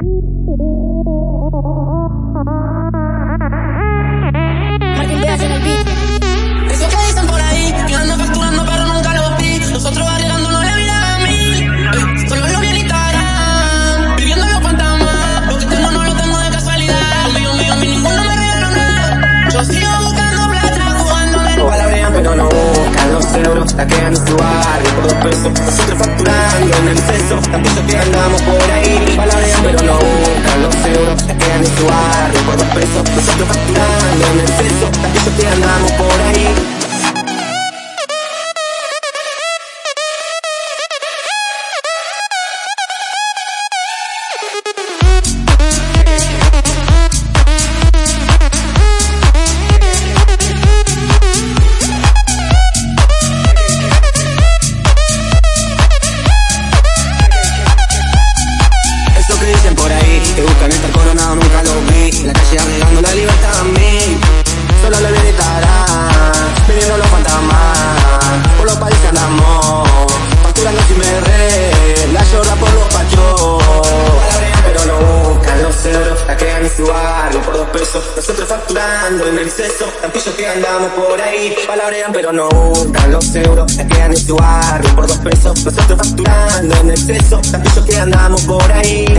Martín Veas en el beat. Eso que dicen por ahí, que ando facturando pero nunca lo vi. Nosotros arriesgándonos la vida a mí. Solo lo vi en Instagram, viviendo los fantasmas. Lo que tengo no lo tengo de casualidad. Mío, mío, mi ninguno me regaló nada. Yo sigo buscando plata, jugando de Palabrean pero no buscan los euros, la quedan en su barrio por dos pesos. Nosotros facturando en exceso, tanto que andamos por ahí. Pero no buscan los euros, la quedan en su barrio por dos pesos. Nosotros facturando en exceso, tanto que andamos por por dos pesos. Nosotros facturando en exceso, tantillos que andamos por ahí. Palabrean pero no buscan los euros, la quedan en su barrio por dos pesos. Nosotros facturando en exceso, tantillos que andamos por ahí.